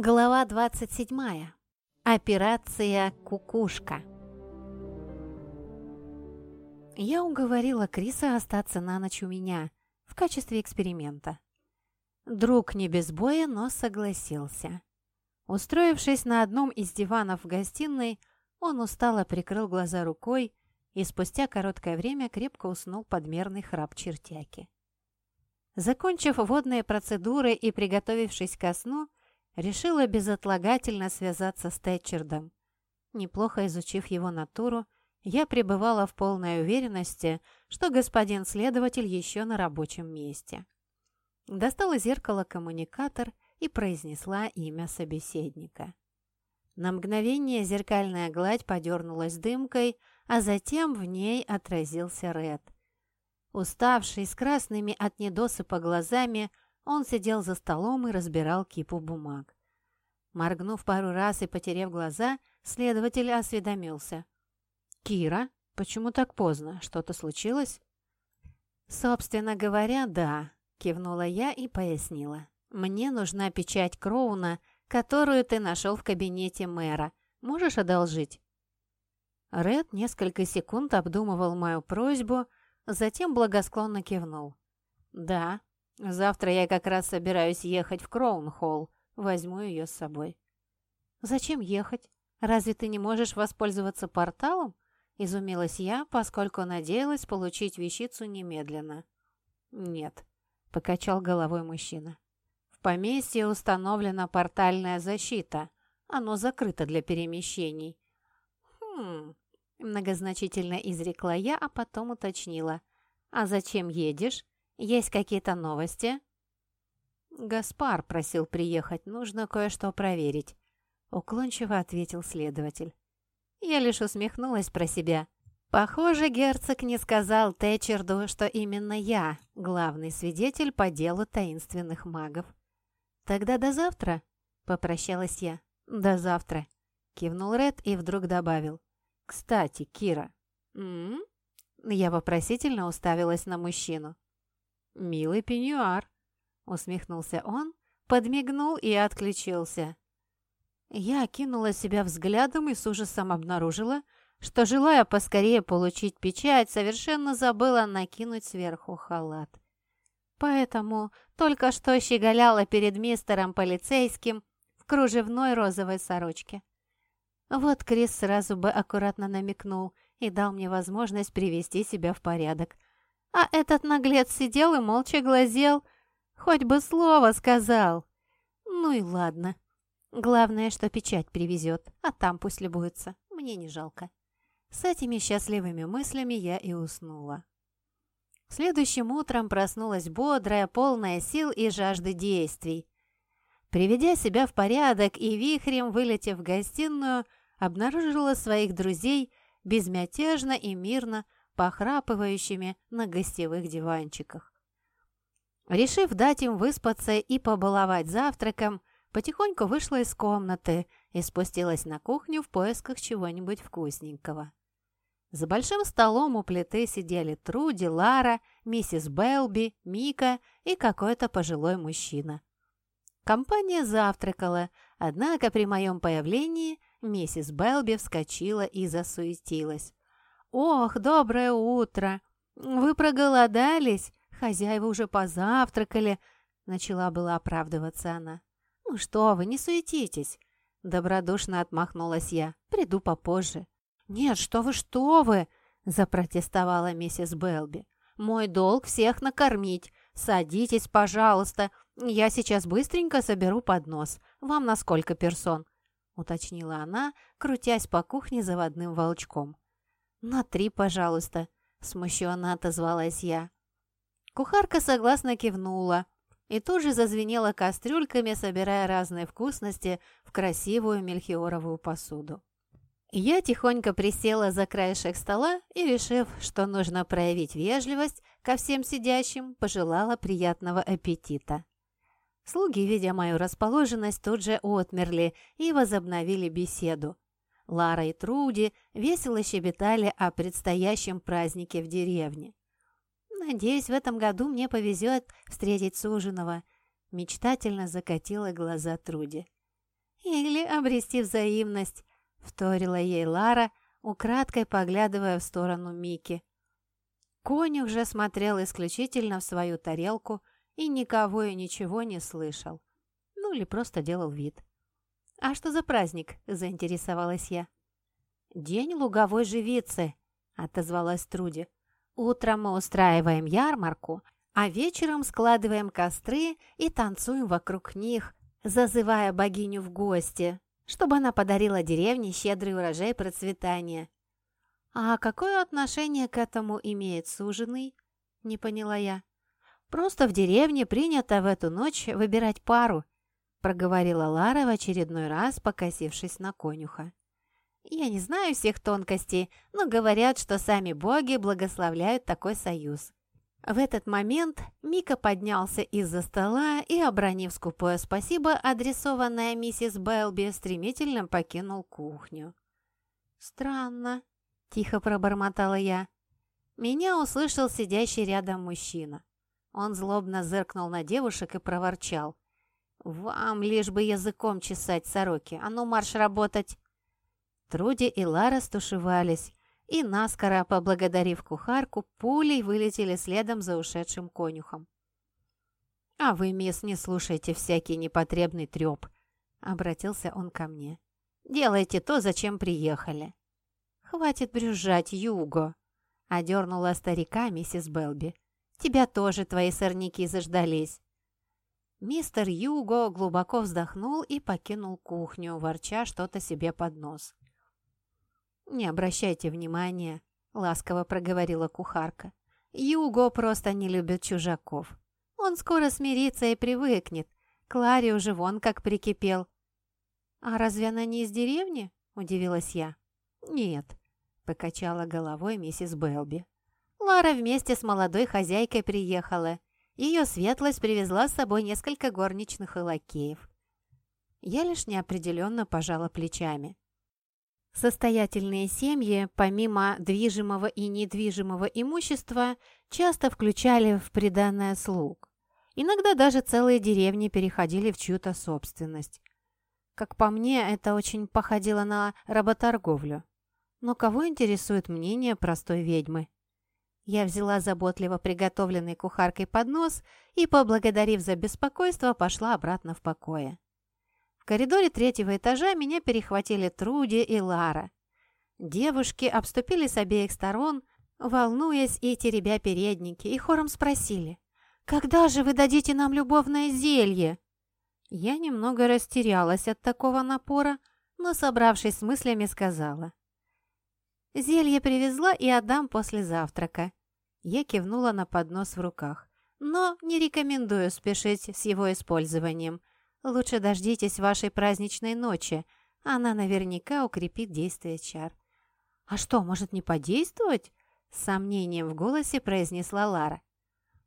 Глава 27. Операция «Кукушка». Я уговорила Криса остаться на ночь у меня в качестве эксперимента. Друг не без боя, но согласился. Устроившись на одном из диванов в гостиной, он устало прикрыл глаза рукой и спустя короткое время крепко уснул под мерный храп чертяки. Закончив водные процедуры и приготовившись ко сну, решила безотлагательно связаться с Тэтчердом. Неплохо изучив его натуру, я пребывала в полной уверенности, что господин следователь еще на рабочем месте. Достала зеркало-коммуникатор и произнесла имя собеседника. На мгновение зеркальная гладь подернулась дымкой, а затем в ней отразился Ред. Уставший, с красными от недосыпа глазами, он сидел за столом и разбирал кипу бумаг. Моргнув пару раз и потеряв глаза, следователь осведомился. «Кира, почему так поздно? Что-то случилось?» «Собственно говоря, да», — кивнула я и пояснила. «Мне нужна печать Кроуна, которую ты нашел в кабинете мэра. Можешь одолжить?» Ред несколько секунд обдумывал мою просьбу, затем благосклонно кивнул. «Да, Завтра я как раз собираюсь ехать в Кроун-Холл. Возьму ее с собой». «Зачем ехать? Разве ты не можешь воспользоваться порталом?» Изумилась я, поскольку надеялась получить вещицу немедленно. «Нет», — покачал головой мужчина. «В поместье установлена портальная защита. Оно закрыто для перемещений». «Хм...» — многозначительно изрекла я, а потом уточнила. «А зачем едешь?» Есть какие-то новости?» «Гаспар просил приехать, нужно кое-что проверить», — уклончиво ответил следователь. Я лишь усмехнулась про себя. Похоже, герцог не сказал Тэтчерду, что именно я главный свидетель по делу таинственных магов. «Тогда до завтра», — попрощалась я. «До завтра», — кивнул Ред и вдруг добавил. «Кстати, Кира». «М-м-м?» Я вопросительно уставилась на мужчину. «Милый пеньюар», — усмехнулся он, подмигнул и отключился. Я кинула себя взглядом и с ужасом обнаружила, что, желая поскорее получить печать, совершенно забыла накинуть сверху халат. Поэтому только что щеголяла перед мистером полицейским в кружевной розовой сорочке. Вот Крис сразу бы аккуратно намекнул и дал мне возможность привести себя в порядок — а этот наглец сидел и молча глазел. Хоть бы слово сказал. Ну и ладно. Главное, что печать привезет, а там пусть любуется. Мне не жалко. С этими счастливыми мыслями я и уснула. Следующим утром проснулась бодрая, полная сил и жажды действий. Приведя себя в порядок и вихрем, вылетев в гостиную, обнаружила своих друзей безмятежно и мирно похрапывающими на гостевых диванчиках. Решив дать им выспаться и побаловать завтраком, потихоньку вышла из комнаты и спустилась на кухню в поисках чего-нибудь вкусненького. За большим столом у плиты сидели Труди, Лара, миссис Белби, Мика и какой-то пожилой мужчина. Компания завтракала, однако при моем появлении миссис Белби вскочила и засуетилась. «Ох, доброе утро! Вы проголодались? Хозяева уже позавтракали!» Начала была оправдываться она. «Ну что вы, не суетитесь!» Добродушно отмахнулась я. «Приду попозже». «Нет, что вы, что вы!» Запротестовала миссис Белби. «Мой долг всех накормить. Садитесь, пожалуйста. Я сейчас быстренько соберу поднос. Вам на сколько персон?» Уточнила она, крутясь по кухне заводным волчком. «На три, пожалуйста», — смущенно отозвалась я. Кухарка согласно кивнула и тут же зазвенела кастрюльками, собирая разные вкусности в красивую мельхиоровую посуду. Я тихонько присела за краешек стола и, решив, что нужно проявить вежливость ко всем сидящим, пожелала приятного аппетита. Слуги, видя мою расположенность, тут же отмерли и возобновили беседу. Лара и Труди весело щебетали о предстоящем празднике в деревне. «Надеюсь, в этом году мне повезет встретить суженого», – мечтательно закатила глаза Труди. или обрести взаимность», — вторила ей Лара, украдкой поглядывая в сторону Мики. Конюх же смотрел исключительно в свою тарелку и никого и ничего не слышал. Ну или просто делал вид. «А что за праздник?» – заинтересовалась я. «День луговой живицы», – отозвалась Труди. «Утром мы устраиваем ярмарку, а вечером складываем костры и танцуем вокруг них, зазывая богиню в гости, чтобы она подарила деревне щедрый урожай процветания. «А какое отношение к этому имеет суженый?» – не поняла я. «Просто в деревне принято в эту ночь выбирать пару», – проговорила Лара в очередной раз, покосившись на конюха. «Я не знаю всех тонкостей, но говорят, что сами боги благословляют такой союз. В этот момент Мика поднялся из-за стола и, обронив скупое спасибо, адресованное миссис Белби, стремительно покинул кухню. «Странно», — тихо пробормотала я. Меня услышал сидящий рядом мужчина. Он злобно зыркнул на девушек и проворчал. «Вам лишь бы языком чесать сороки, а ну марш работать!» Труди и Лара стушевались, и, наскоро поблагодарив кухарку, пулей вылетели следом за ушедшим конюхом. «А вы, мисс, не слушайте всякий непотребный треп», — обратился он ко мне. «Делайте то, зачем приехали». «Хватит брюзжать, Юго», — одернула старика миссис Белби. «Тебя тоже твои сорняки заждались». Мистер Юго глубоко вздохнул и покинул кухню, ворча что-то себе под нос. «Не обращайте внимания», — ласково проговорила кухарка. «Юго просто не любит чужаков. Он скоро смирится и привыкнет. Кларе уже вон как прикипел». «А разве она не из деревни?» — удивилась я. «Нет», — покачала головой миссис Белби. «Лара вместе с молодой хозяйкой приехала. Ее светлость привезла с собой несколько горничных и лакеев». Я лишь неопределенно пожала плечами. Состоятельные семьи, помимо движимого и недвижимого имущества, часто включали в приданное слуг. Иногда даже целые деревни переходили в чью-то собственность. Как по мне, это очень походило на работорговлю. Но кого интересует мнение простой ведьмы? Я взяла заботливо приготовленный кухаркой поднос и, поблагодарив за беспокойство, пошла обратно в покое коридоре третьего этажа меня перехватили Труди и Лара. Девушки обступили с обеих сторон, волнуясь и теребя передники, и хором спросили, «Когда же вы дадите нам любовное зелье?» Я немного растерялась от такого напора, но, собравшись с мыслями, сказала, «Зелье привезла и отдам после завтрака». Я кивнула на поднос в руках, но не рекомендую спешить с его использованием. Лучше дождитесь вашей праздничной ночи. Она наверняка укрепит действие чар». «А что, может не подействовать?» С сомнением в голосе произнесла Лара.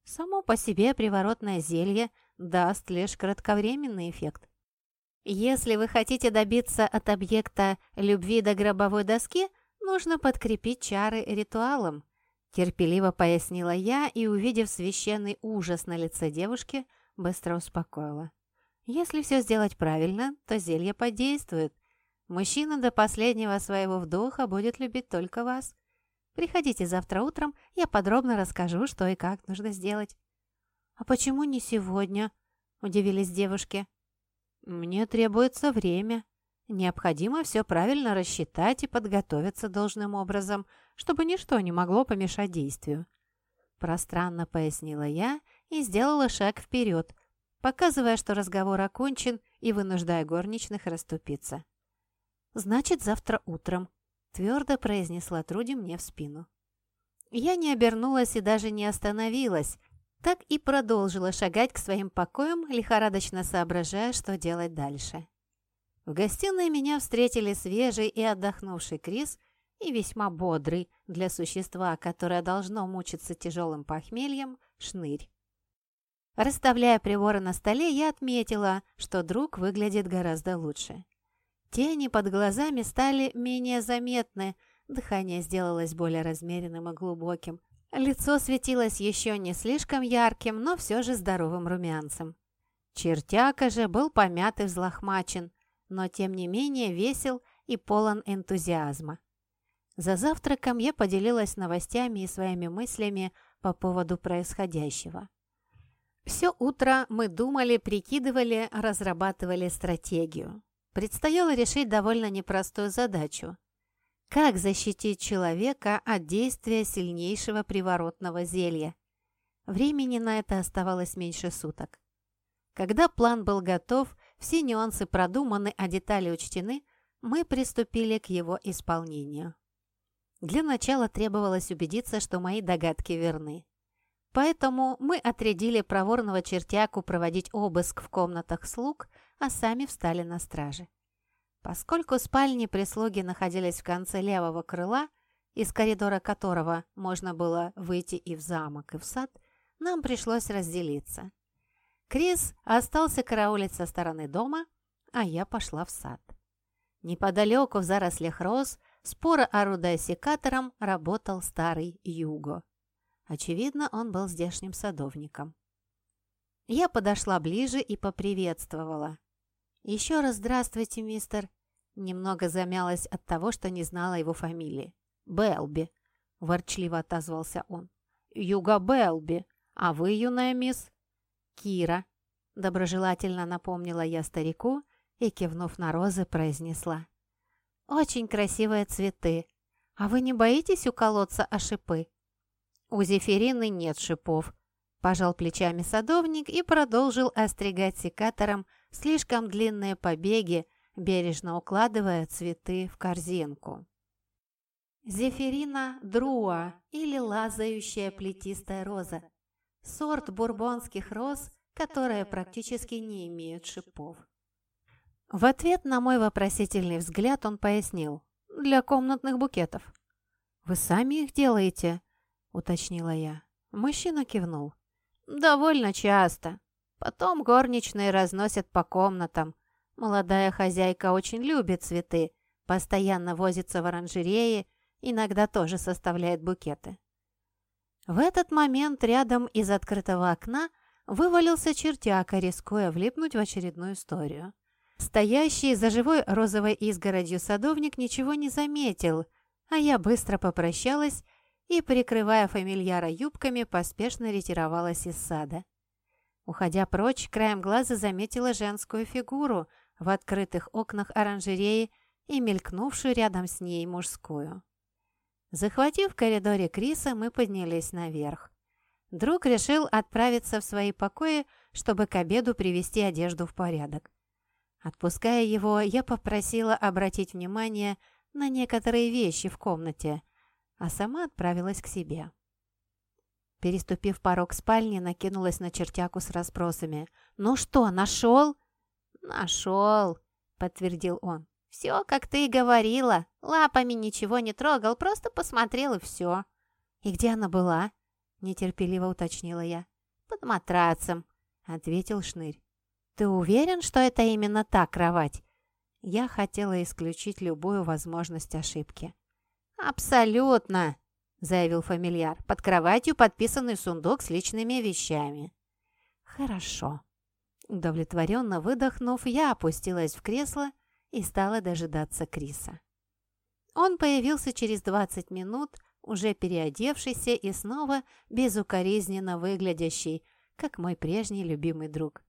«Само по себе приворотное зелье даст лишь кратковременный эффект. Если вы хотите добиться от объекта любви до гробовой доски, нужно подкрепить чары ритуалом», терпеливо пояснила я и, увидев священный ужас на лице девушки, быстро успокоила. Если все сделать правильно, то зелье подействует. Мужчина до последнего своего вдоха будет любить только вас. Приходите завтра утром, я подробно расскажу, что и как нужно сделать». «А почему не сегодня?» – удивились девушки. «Мне требуется время. Необходимо все правильно рассчитать и подготовиться должным образом, чтобы ничто не могло помешать действию». Пространно пояснила я и сделала шаг вперед, показывая, что разговор окончен и вынуждая горничных расступиться. «Значит, завтра утром», — твердо произнесла Труди мне в спину. Я не обернулась и даже не остановилась, так и продолжила шагать к своим покоям, лихорадочно соображая, что делать дальше. В гостиной меня встретили свежий и отдохнувший Крис и весьма бодрый для существа, которое должно мучиться тяжелым похмельем, шнырь. Расставляя приборы на столе, я отметила, что друг выглядит гораздо лучше. Тени под глазами стали менее заметны, дыхание сделалось более размеренным и глубоким. Лицо светилось еще не слишком ярким, но все же здоровым румянцем. Чертяка же был помят и взлохмачен. но тем не менее весел и полон энтузиазма. За завтраком я поделилась новостями и своими мыслями по поводу происходящего. Все утро мы думали, прикидывали, разрабатывали стратегию. Предстояло решить довольно непростую задачу. Как защитить человека от действия сильнейшего приворотного зелья? Времени на это оставалось меньше суток. Когда план был готов, все нюансы продуманы, а детали учтены, мы приступили к его исполнению. Для начала требовалось убедиться, что мои догадки верны. Поэтому мы отрядили проворного чертяку проводить обыск в комнатах слуг, а сами встали на страже. Поскольку спальни прислуги находились в конце левого крыла, из коридора которого можно было выйти и в замок, и в сад, нам пришлось разделиться. Крис остался караулить со стороны дома, а я пошла в сад. Неподалеку в зарослях роз, споро орудая секатором, работал старый Юго. Очевидно, он был здешним садовником. Я подошла ближе и поприветствовала. «Еще раз здравствуйте, мистер!» Немного замялась от того, что не знала его фамилии. «Белби», — ворчливо отозвался он. «Юга Белби. А вы, юная мисс?» «Кира», — доброжелательно напомнила я старику и, кивнув на розы, произнесла. «Очень красивые цветы. А вы не боитесь уколоться о шипы?» «У Зефирины нет шипов», – пожал плечами садовник и продолжил остригать секатором слишком длинные побеги, бережно укладывая цветы в корзинку. Зефирина друа или лазающая плетистая роза – сорт бурбонских роз, которые практически не имеют шипов. В ответ на мой вопросительный взгляд он пояснил – для комнатных букетов. «Вы сами их делаете?» – уточнила я. Мужчина кивнул. «Довольно часто. Потом горничные разносят по комнатам. Молодая хозяйка очень любит цветы, постоянно возится в оранжерее, иногда тоже составляет букеты». В этот момент рядом из открытого окна вывалился чертяка, рискуя влипнуть в очередную историю. Стоящий за живой розовой изгородью садовник ничего не заметил, а я быстро попрощалась и, прикрывая фамильяра юбками, поспешно ретировалась из сада. Уходя прочь, краем глаза заметила женскую фигуру в открытых окнах оранжереи и мелькнувшую рядом с ней мужскую. Захватив в коридоре Криса, мы поднялись наверх. Друг решил отправиться в свои покои, чтобы к обеду привести одежду в порядок. Отпуская его, я попросила обратить внимание на некоторые вещи в комнате, а сама отправилась к себе. Переступив порог спальни, накинулась на чертяку с расспросами. «Ну что, нашел?» «Нашел», — подтвердил он. «Все, как ты и говорила. Лапами ничего не трогал, просто посмотрел и все». «И где она была?» — нетерпеливо уточнила я. «Под матрацем», — ответил Шнырь. «Ты уверен, что это именно та кровать?» Я хотела исключить любую возможность ошибки. «Абсолютно!» – заявил фамильяр. «Под кроватью подписанный сундук с личными вещами». «Хорошо». Удовлетворенно выдохнув, я опустилась в кресло и стала дожидаться Криса. Он появился через 20 минут, уже переодевшийся и снова безукоризненно выглядящий, как мой прежний любимый друг.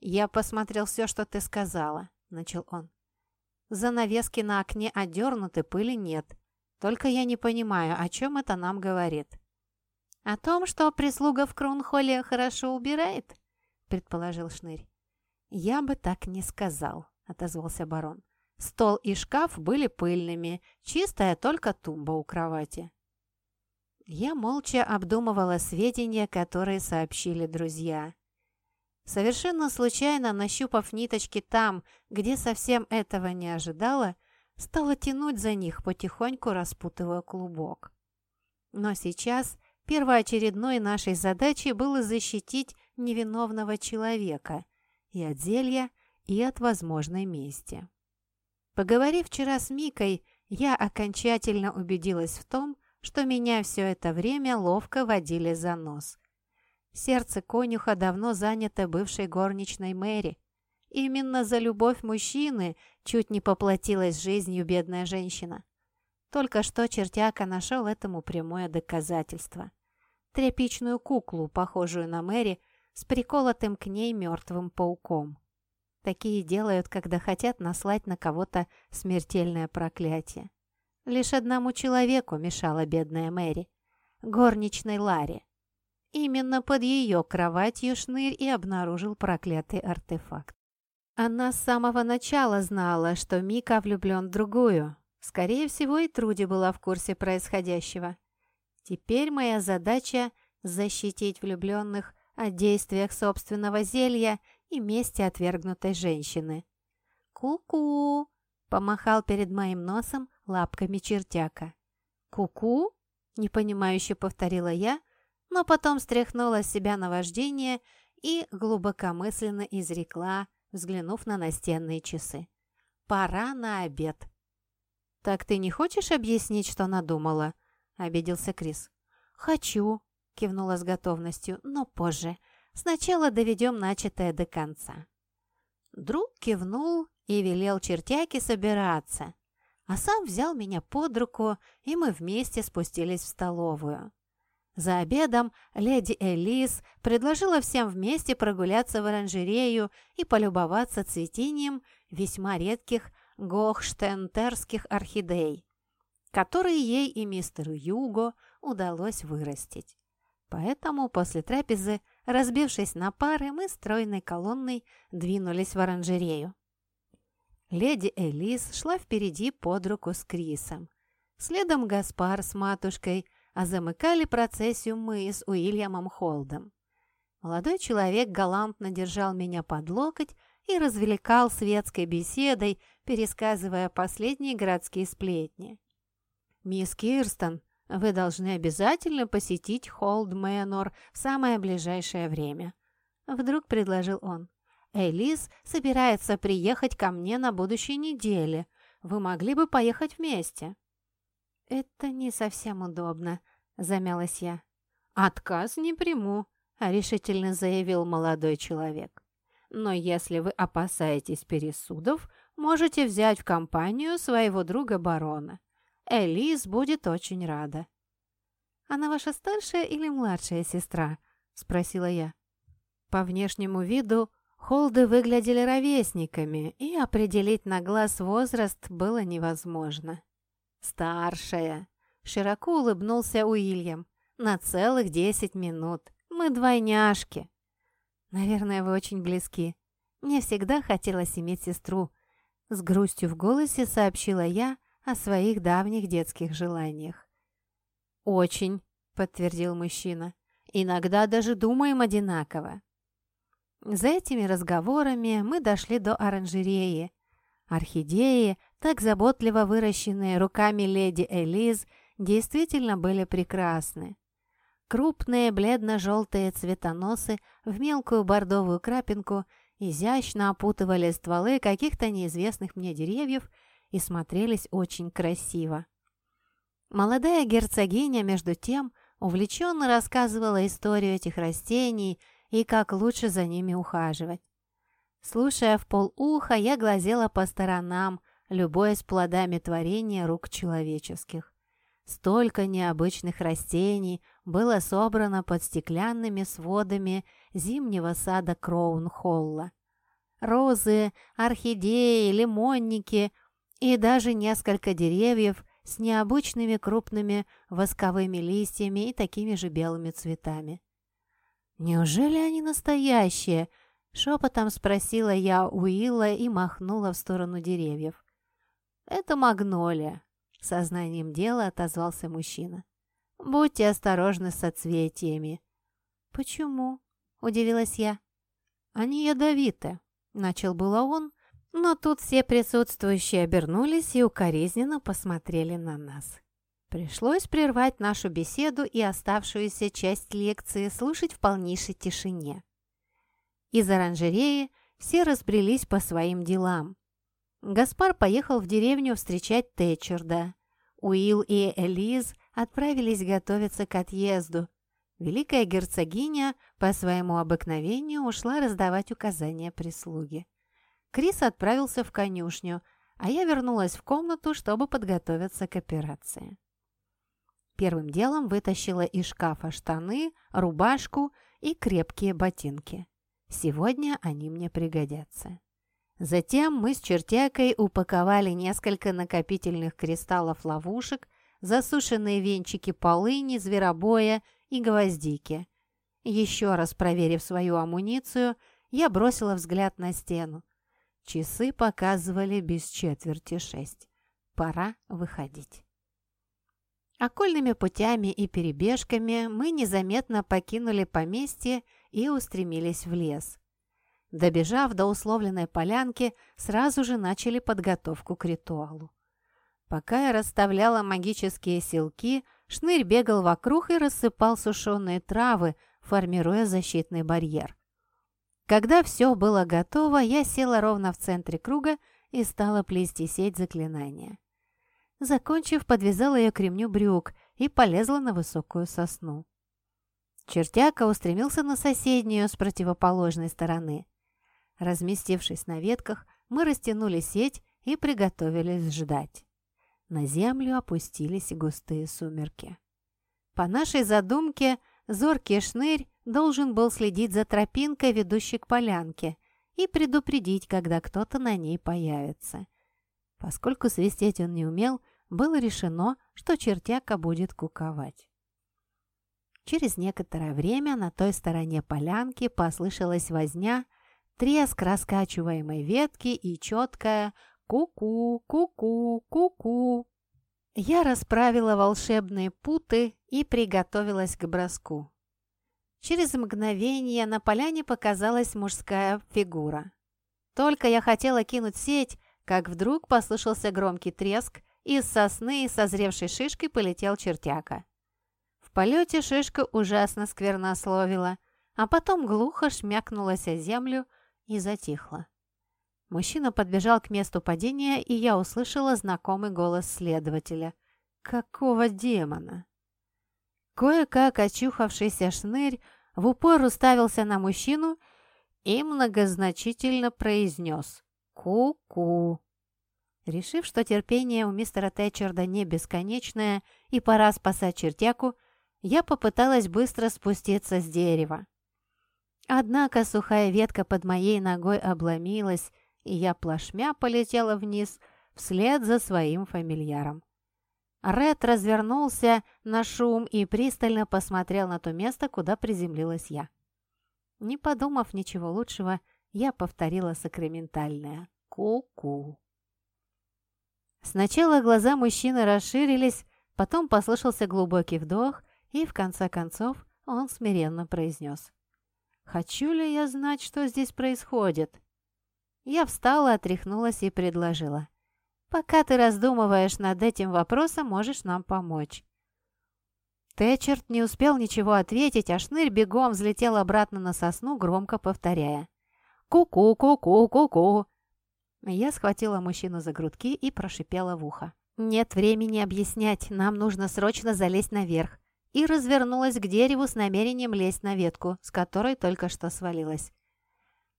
«Я посмотрел все, что ты сказала», — начал он. Занавески на окне одернуты, пыли нет. Только я не понимаю, о чем это нам говорит. «О том, что прислуга в Кронхолле хорошо убирает?» – предположил Шнырь. «Я бы так не сказал», – отозвался барон. «Стол и шкаф были пыльными, чистая только тумба у кровати». Я молча обдумывала сведения, которые сообщили друзья. Совершенно случайно, нащупав ниточки там, где совсем этого не ожидала, стала тянуть за них, потихоньку распутывая клубок. Но сейчас первоочередной нашей задачей было защитить невиновного человека и от зелья, и от возможной мести. Поговорив вчера с Микой, я окончательно убедилась в том, что меня все это время ловко водили за нос. Сердце конюха давно занято бывшей горничной Мэри, Именно за любовь мужчины чуть не поплатилась жизнью бедная женщина. Только что чертяка нашел этому прямое доказательство. Тряпичную куклу, похожую на Мэри, с приколотым к ней мертвым пауком. Такие делают, когда хотят наслать на кого-то смертельное проклятие. Лишь одному человеку мешала бедная Мэри – горничной Ларе. Именно под ее кроватью Шнырь и обнаружил проклятый артефакт. Она с самого начала знала, что Мика влюблен в другую. Скорее всего, и Труди была в курсе происходящего. Теперь моя задача – защитить влюбленных от действиях собственного зелья и мести отвергнутой женщины. «Ку-ку!» – помахал перед моим носом лапками чертяка. «Ку-ку?» – непонимающе повторила я, но потом стряхнула с себя наваждение и глубокомысленно изрекла – взглянув на настенные часы. «Пора на обед». «Так ты не хочешь объяснить, что надумала?» – обиделся Крис. «Хочу», – кивнула с готовностью, – «но позже. Сначала доведем начатое до конца». Друг кивнул и велел чертяке собираться, а сам взял меня под руку, и мы вместе спустились в столовую. За обедом леди Элис предложила всем вместе прогуляться в оранжерею и полюбоваться цветением весьма редких гохштентерских орхидей, которые ей и мистеру Юго удалось вырастить. Поэтому после трапезы, разбившись на пары, мы стройной колонной двинулись в оранжерею. Леди Элис шла впереди под руку с Крисом. Следом Гаспар с матушкой – а замыкали процессию мы с Уильямом Холдом. Молодой человек галантно держал меня под локоть и развлекал светской беседой, пересказывая последние городские сплетни. «Мисс Кирстон, вы должны обязательно посетить Холд Мэнор в самое ближайшее время», — вдруг предложил он. «Элис собирается приехать ко мне на будущей неделе. Вы могли бы поехать вместе?» «Это не совсем удобно», — замялась я. «Отказ не приму», — решительно заявил молодой человек. «Но если вы опасаетесь пересудов, можете взять в компанию своего друга барона. Элис будет очень рада». «Она ваша старшая или младшая сестра?» — спросила я. По внешнему виду Холды выглядели ровесниками, и определить на глаз возраст было невозможно. «Старшая!» — широко улыбнулся Уильям. «На целых десять минут. Мы двойняшки!» «Наверное, вы очень близки. Мне всегда хотелось иметь сестру». С грустью в голосе сообщила я о своих давних детских желаниях. «Очень», — подтвердил мужчина. «Иногда даже думаем одинаково». За этими разговорами мы дошли до оранжереи. Орхидеи, так заботливо выращенные руками леди Элиз, действительно были прекрасны. Крупные бледно-желтые цветоносы в мелкую бордовую крапинку изящно опутывали стволы каких-то неизвестных мне деревьев и смотрелись очень красиво. Молодая герцогиня, между тем, увлеченно рассказывала историю этих растений и как лучше за ними ухаживать. Слушая в полуха, я глазела по сторонам, любуясь плодами творения рук человеческих. Столько необычных растений было собрано под стеклянными сводами зимнего сада Кроун-Холла. Розы, орхидеи, лимонники и даже несколько деревьев с необычными крупными восковыми листьями и такими же белыми цветами. «Неужели они настоящие?» — шепотом спросила я Уилла и махнула в сторону деревьев. «Это магнолия», — сознанием дела отозвался мужчина. «Будьте осторожны с соцветиями». «Почему?» — удивилась я. «Они ядовиты», — начал было он, но тут все присутствующие обернулись и укоризненно посмотрели на нас. Пришлось прервать нашу беседу и оставшуюся часть лекции слушать в полнейшей тишине. Из оранжереи все разбрелись по своим делам. Гаспар поехал в деревню встречать Тэтчерда. Уилл и Элиз отправились готовиться к отъезду. Великая герцогиня по своему обыкновению ушла раздавать указания прислуге. Крис отправился в конюшню, а я вернулась в комнату, чтобы подготовиться к операции. Первым делом вытащила из шкафа штаны, рубашку и крепкие ботинки. Сегодня они мне пригодятся. Затем мы с чертякой упаковали несколько накопительных кристаллов ловушек, засушенные венчики полыни, зверобоя и гвоздики. Еще раз проверив свою амуницию, я бросила взгляд на стену. Часы показывали без четверти шесть. Пора выходить. Окольными путями и перебежками мы незаметно покинули поместье и устремились в лес. Добежав до условленной полянки, сразу же начали подготовку к ритуалу. Пока я расставляла магические силки, шнырь бегал вокруг и рассыпал сушеные травы, формируя защитный барьер. Когда все было готово, я села ровно в центре круга и стала плести сеть заклинания. Закончив, подвязала ее к ремню брюк и полезла на высокую сосну. Чертяка устремился на соседнюю с противоположной стороны. Разместившись на ветках, мы растянули сеть и приготовились ждать. На землю опустились густые сумерки. По нашей задумке, зоркий шнырь должен был следить за тропинкой, ведущей к полянке, и предупредить, когда кто-то на ней появится. Поскольку свистеть он не умел, было решено, что чертяка будет куковать. Через некоторое время на той стороне полянки послышалась возня, треск раскачиваемой ветки и четкое «ку-ку, ку-ку, ку-ку». Я расправила волшебные путы и приготовилась к броску. Через мгновение на поляне показалась мужская фигура. Только я хотела кинуть сеть, как вдруг послышался громкий треск, и из сосны созревшей шишкой полетел чертяка. Полете шишка ужасно сквернословила, а потом глухо шмякнулась о землю и затихла. Мужчина подбежал к месту падения, и я услышала знакомый голос следователя. «Какого демона?» Кое-как очухавшийся шнырь в упор уставился на мужчину и многозначительно произнес «Ку-ку». Решив, что терпение у мистера Тэтчерда не бесконечное и пора спасать чертяку, я попыталась быстро спуститься с дерева. Однако сухая ветка под моей ногой обломилась, и я плашмя полетела вниз вслед за своим фамильяром. Ред развернулся на шум и пристально посмотрел на то место, куда приземлилась я. Не подумав ничего лучшего, я повторила сакраментальное «ку-ку». Сначала глаза мужчины расширились, потом послышался глубокий вдох, и в конце концов он смиренно произнес. «Хочу ли я знать, что здесь происходит?» Я встала, отряхнулась и предложила. Пока ты раздумываешь над этим вопросом, можешь нам помочь». Тэтчерт не успел ничего ответить, а шнырь бегом взлетел обратно на сосну, громко повторяя. «Ку-ку, ку-ку, ку-ку!» Я схватила мужчину за грудки и прошипела в ухо. «Нет времени объяснять, нам нужно срочно залезть наверх». И развернулась к дереву с намерением лезть на ветку, с которой только что свалилась.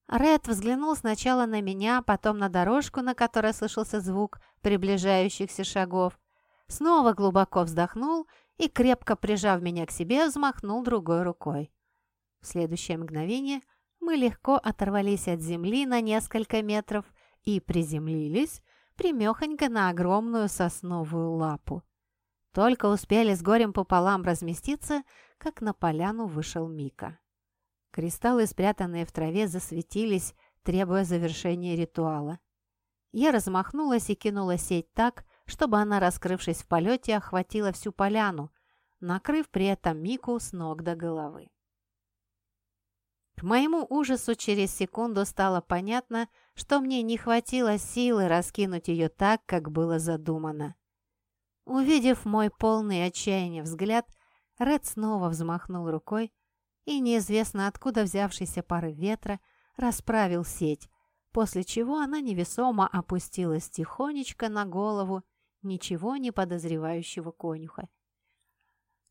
Ред взглянул сначала на меня, потом на дорожку, на которой слышался звук приближающихся шагов. Снова глубоко вздохнул и, крепко прижав меня к себе, взмахнул другой рукой. В следующее мгновение мы легко оторвались от земли на несколько метров и приземлились примехонько на огромную сосновую лапу. Только успели с горем пополам разместиться, как на поляну вышел Мика. Кристаллы, спрятанные в траве, засветились, требуя завершения ритуала. Я размахнулась и кинула сеть так, чтобы она, раскрывшись в полете, охватила всю поляну, накрыв при этом Мику с ног до головы. К моему ужасу через секунду стало понятно, что мне не хватило силы раскинуть ее так, как было задумано. Увидев мой полный отчаяния взгляд, Ред снова взмахнул рукой, и неизвестно откуда взявшийся порыв ветра расправил сеть, после чего она невесомо опустилась тихонечко на голову ничего не подозревающего конюха.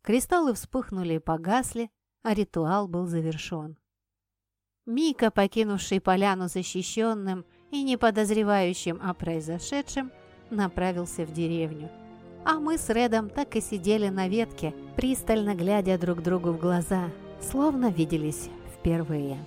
Кристаллы вспыхнули и погасли, а ритуал был завершен. Мика, покинувший поляну защищенным и, не подозревающим о произошедшем, направился в деревню. А мы с Редом так и сидели на ветке, пристально глядя друг другу в глаза, словно виделись впервые.